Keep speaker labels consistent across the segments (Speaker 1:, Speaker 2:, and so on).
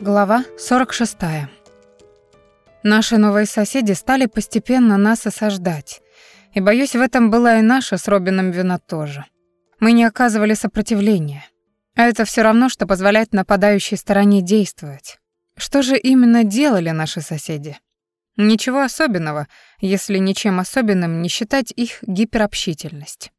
Speaker 1: Глава 46. Наши новые соседи стали постепенно нас осаждать. И, боюсь, в этом была и наша с Робином вина тоже. Мы не оказывали сопротивления. А это все равно, что позволять нападающей стороне действовать. Что же именно делали наши соседи? Ничего особенного, если ничем особенным не считать их гиперобщительность.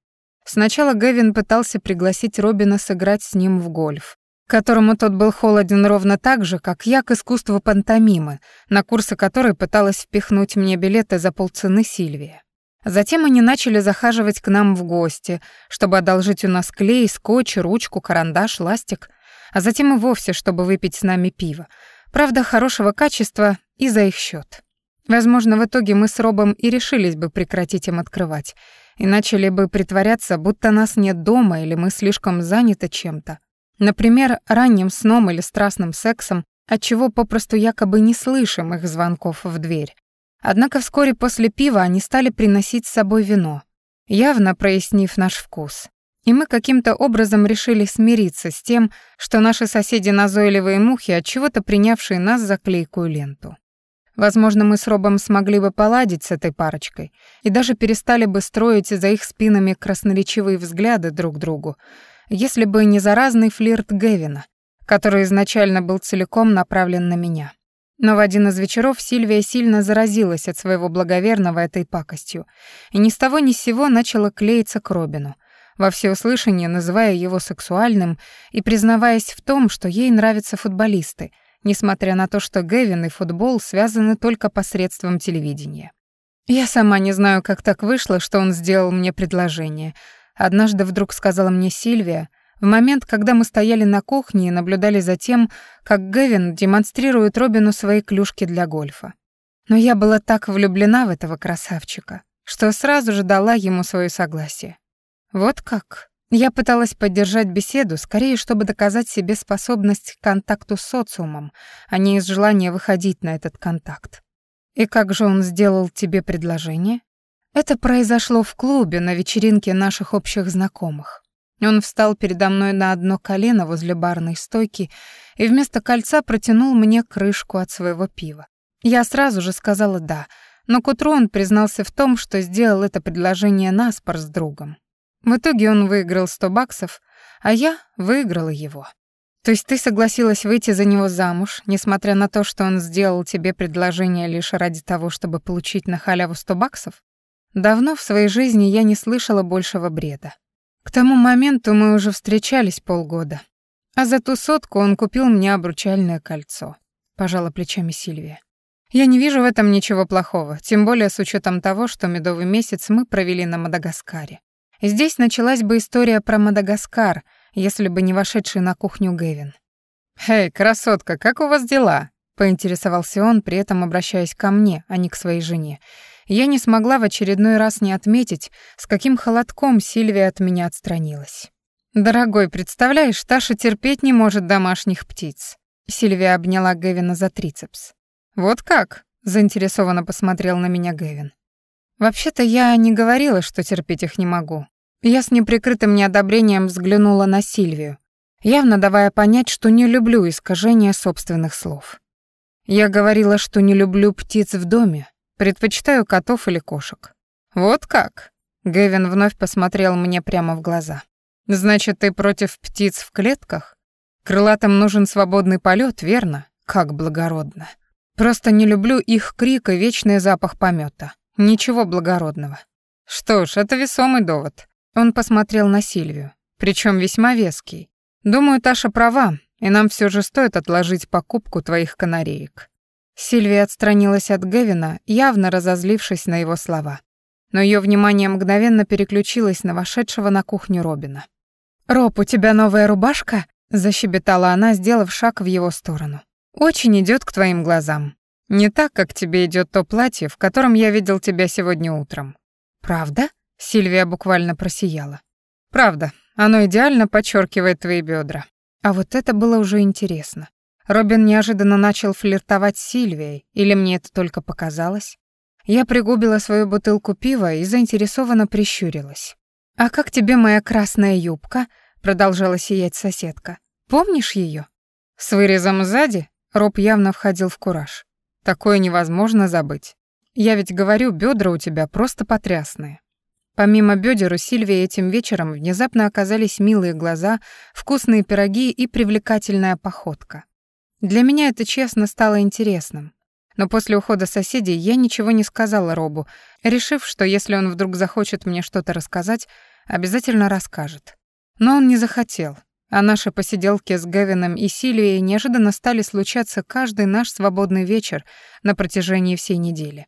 Speaker 1: Сначала Гэвин пытался пригласить Робина сыграть с ним в гольф которому тот был холоден ровно так же, как я к искусству пантомимы, на курсы которой пыталась впихнуть мне билеты за полцены Сильвия. Затем они начали захаживать к нам в гости, чтобы одолжить у нас клей, скотч, ручку, карандаш, ластик, а затем и вовсе, чтобы выпить с нами пиво. Правда, хорошего качества и за их счет. Возможно, в итоге мы с Робом и решились бы прекратить им открывать, и начали бы притворяться, будто нас нет дома или мы слишком заняты чем-то, Например, ранним сном или страстным сексом, отчего попросту якобы не слышим их звонков в дверь. Однако вскоре после пива они стали приносить с собой вино, явно прояснив наш вкус. И мы каким-то образом решили смириться с тем, что наши соседи назойливые мухи, от чего-то принявшие нас за клейкую ленту. Возможно, мы с Робом смогли бы поладить с этой парочкой и даже перестали бы строить за их спинами красноречивые взгляды друг другу, если бы не заразный флирт Гевина, который изначально был целиком направлен на меня. Но в один из вечеров Сильвия сильно заразилась от своего благоверного этой пакостью и ни с того ни с сего начала клеиться к Робину, во всеуслышание называя его сексуальным и признаваясь в том, что ей нравятся футболисты, несмотря на то, что Гевин и футбол связаны только посредством телевидения. Я сама не знаю, как так вышло, что он сделал мне предложение, Однажды вдруг сказала мне Сильвия, в момент, когда мы стояли на кухне и наблюдали за тем, как Гэвин демонстрирует Робину свои клюшки для гольфа. Но я была так влюблена в этого красавчика, что сразу же дала ему свое согласие. Вот как. Я пыталась поддержать беседу, скорее, чтобы доказать себе способность к контакту с социумом, а не из желания выходить на этот контакт. И как же он сделал тебе предложение? Это произошло в клубе на вечеринке наших общих знакомых. Он встал передо мной на одно колено возле барной стойки и вместо кольца протянул мне крышку от своего пива. Я сразу же сказала «да», но к утру он признался в том, что сделал это предложение наспор с другом. В итоге он выиграл 100 баксов, а я выиграла его. То есть ты согласилась выйти за него замуж, несмотря на то, что он сделал тебе предложение лишь ради того, чтобы получить на халяву 100 баксов? Давно в своей жизни я не слышала большего бреда. К тому моменту мы уже встречались полгода. А за ту сотку он купил мне обручальное кольцо. Пожала плечами Сильвия. Я не вижу в этом ничего плохого, тем более с учетом того, что медовый месяц мы провели на Мадагаскаре. здесь началась бы история про Мадагаскар, если бы не вошедший на кухню Гэвин. «Эй, красотка, как у вас дела?» — поинтересовался он, при этом обращаясь ко мне, а не к своей жене я не смогла в очередной раз не отметить, с каким холодком Сильвия от меня отстранилась. «Дорогой, представляешь, Таша терпеть не может домашних птиц». Сильвия обняла Гэвина за трицепс. «Вот как?» — заинтересованно посмотрел на меня Гэвин. «Вообще-то я не говорила, что терпеть их не могу. Я с неприкрытым неодобрением взглянула на Сильвию, явно давая понять, что не люблю искажения собственных слов. Я говорила, что не люблю птиц в доме, Предпочитаю котов или кошек. Вот как? Гэвин вновь посмотрел мне прямо в глаза. Значит, ты против птиц в клетках? Крылатым нужен свободный полет, верно? Как благородно. Просто не люблю их крик и вечный запах помета. Ничего благородного. Что ж, это весомый довод. Он посмотрел на Сильвию, причем весьма веский. Думаю, Таша права, и нам все же стоит отложить покупку твоих канареек. Сильвия отстранилась от Гевина, явно разозлившись на его слова. Но ее внимание мгновенно переключилось на вошедшего на кухню Робина. «Роб, у тебя новая рубашка?» — защебетала она, сделав шаг в его сторону. «Очень идет к твоим глазам. Не так, как тебе идет то платье, в котором я видел тебя сегодня утром». «Правда?» — Сильвия буквально просияла. «Правда. Оно идеально подчеркивает твои бедра. А вот это было уже интересно. Робин неожиданно начал флиртовать с Сильвией, или мне это только показалось? Я пригубила свою бутылку пива и заинтересованно прищурилась. «А как тебе моя красная юбка?» — продолжала сиять соседка. «Помнишь ее? «С вырезом сзади?» Роб явно входил в кураж. Такое невозможно забыть. Я ведь говорю, бедра у тебя просто потрясные. Помимо бедер у Сильвии этим вечером внезапно оказались милые глаза, вкусные пироги и привлекательная походка. Для меня это честно стало интересным. Но после ухода соседей я ничего не сказала Робу, решив, что если он вдруг захочет мне что-то рассказать, обязательно расскажет. Но он не захотел, а наши посиделки с Гевином и Сильвией неожиданно стали случаться каждый наш свободный вечер на протяжении всей недели.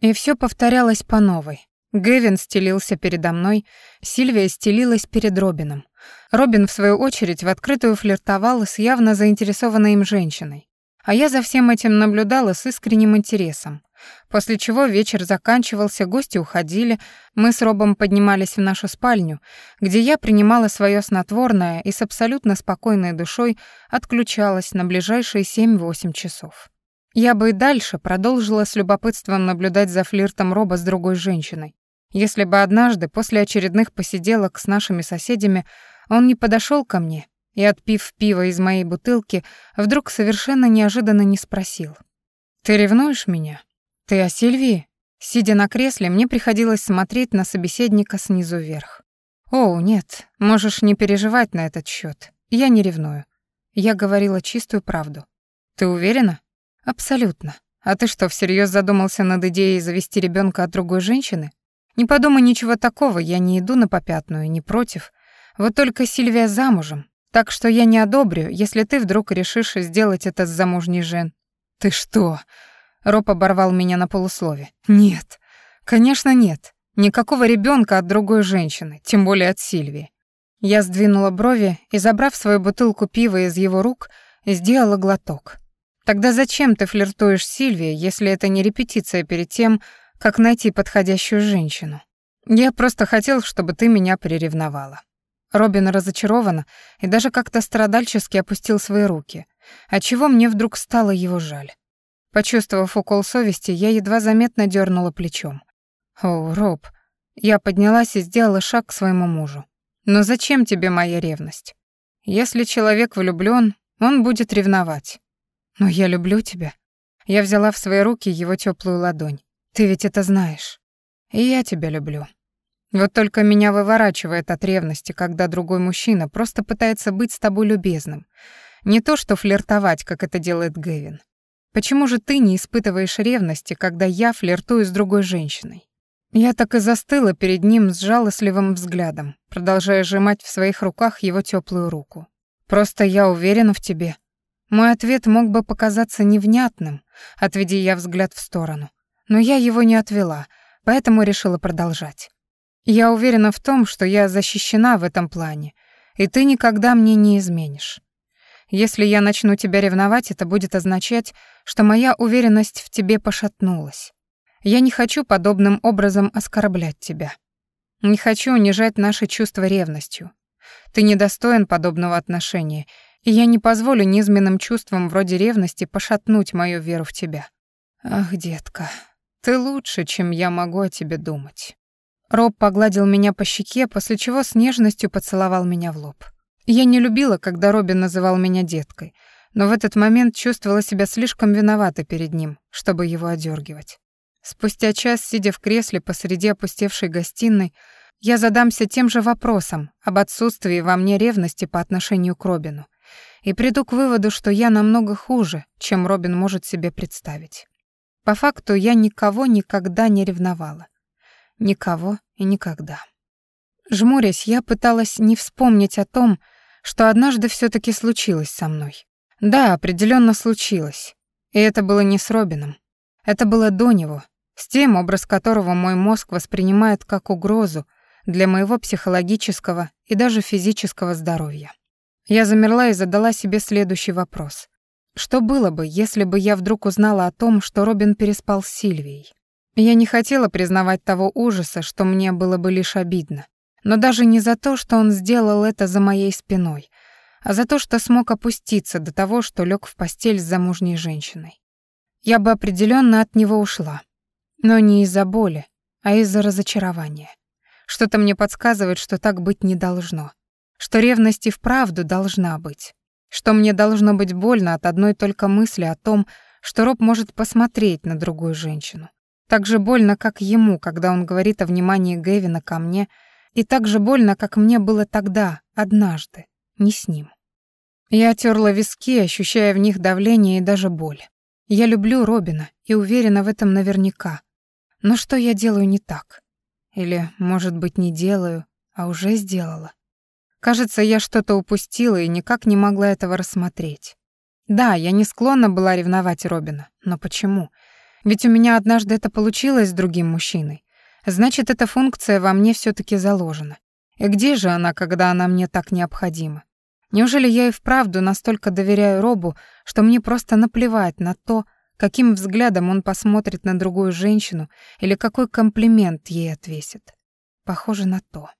Speaker 1: И все повторялось по новой. Гэвин стелился передо мной, Сильвия стелилась перед Робином. Робин, в свою очередь, в открытую флиртовал с явно заинтересованной им женщиной. А я за всем этим наблюдала с искренним интересом. После чего вечер заканчивался, гости уходили, мы с Робом поднимались в нашу спальню, где я принимала свое снотворное и с абсолютно спокойной душой отключалась на ближайшие 7-8 часов. Я бы и дальше продолжила с любопытством наблюдать за флиртом Роба с другой женщиной, если бы однажды после очередных посиделок с нашими соседями он не подошел ко мне и, отпив пиво из моей бутылки, вдруг совершенно неожиданно не спросил. «Ты ревнуешь меня? Ты о Сильвии?» Сидя на кресле, мне приходилось смотреть на собеседника снизу вверх. «О, нет, можешь не переживать на этот счет. Я не ревную. Я говорила чистую правду. Ты уверена?» «Абсолютно. А ты что, всерьез задумался над идеей завести ребенка от другой женщины?» Не подумай ничего такого, я не иду на попятную, не против. Вот только Сильвия замужем, так что я не одобрю, если ты вдруг решишь сделать это с замужней Жен. Ты что? Роб оборвал меня на полуслове. Нет. Конечно, нет. Никакого ребенка от другой женщины, тем более от Сильвии. Я сдвинула брови и, забрав свою бутылку пива из его рук, сделала глоток. Тогда зачем ты флиртуешь с Сильвией, если это не репетиция перед тем, как найти подходящую женщину. Я просто хотел, чтобы ты меня приревновала». Робин разочарованно и даже как-то страдальчески опустил свои руки, отчего мне вдруг стало его жаль. Почувствовав укол совести, я едва заметно дернула плечом. «О, Роб!» Я поднялась и сделала шаг к своему мужу. «Но зачем тебе моя ревность? Если человек влюблён, он будет ревновать. Но я люблю тебя». Я взяла в свои руки его теплую ладонь. Ты ведь это знаешь. И я тебя люблю. Вот только меня выворачивает от ревности, когда другой мужчина просто пытается быть с тобой любезным. Не то, что флиртовать, как это делает Гэвин. Почему же ты не испытываешь ревности, когда я флиртую с другой женщиной? Я так и застыла перед ним с жалостливым взглядом, продолжая сжимать в своих руках его теплую руку. Просто я уверена в тебе. Мой ответ мог бы показаться невнятным, отведи я взгляд в сторону. Но я его не отвела, поэтому решила продолжать. Я уверена в том, что я защищена в этом плане, и ты никогда мне не изменишь. Если я начну тебя ревновать, это будет означать, что моя уверенность в тебе пошатнулась. Я не хочу подобным образом оскорблять тебя. Не хочу унижать наши чувства ревностью. Ты недостоин подобного отношения, и я не позволю низменным чувствам вроде ревности пошатнуть мою веру в тебя. Ах, детка, ты лучше, чем я могу о тебе думать. Роб погладил меня по щеке, после чего с нежностью поцеловал меня в лоб. Я не любила, когда Робин называл меня деткой, но в этот момент чувствовала себя слишком виноватой перед ним, чтобы его одергивать. Спустя час, сидя в кресле посреди опустевшей гостиной, я задамся тем же вопросом об отсутствии во мне ревности по отношению к Робину и приду к выводу, что я намного хуже, чем Робин может себе представить. По факту я никого никогда не ревновала. Никого и никогда. Жмурясь, я пыталась не вспомнить о том, что однажды все таки случилось со мной. Да, определенно случилось. И это было не с Робином. Это было до него, с тем, образ которого мой мозг воспринимает как угрозу для моего психологического и даже физического здоровья. Я замерла и задала себе следующий вопрос. Что было бы, если бы я вдруг узнала о том, что Робин переспал с Сильвией? Я не хотела признавать того ужаса, что мне было бы лишь обидно. Но даже не за то, что он сделал это за моей спиной, а за то, что смог опуститься до того, что лег в постель с замужней женщиной. Я бы определенно от него ушла. Но не из-за боли, а из-за разочарования. Что-то мне подсказывает, что так быть не должно. Что ревность и вправду должна быть. Что мне должно быть больно от одной только мысли о том, что Роб может посмотреть на другую женщину. Так же больно, как ему, когда он говорит о внимании Гэвина ко мне, и так же больно, как мне было тогда, однажды, не с ним. Я терла виски, ощущая в них давление и даже боль. Я люблю Робина и уверена в этом наверняка. Но что я делаю не так? Или, может быть, не делаю, а уже сделала? Кажется, я что-то упустила и никак не могла этого рассмотреть. Да, я не склонна была ревновать Робина, но почему? Ведь у меня однажды это получилось с другим мужчиной. Значит, эта функция во мне все таки заложена. И где же она, когда она мне так необходима? Неужели я и вправду настолько доверяю Робу, что мне просто наплевать на то, каким взглядом он посмотрит на другую женщину или какой комплимент ей отвесит? Похоже на то.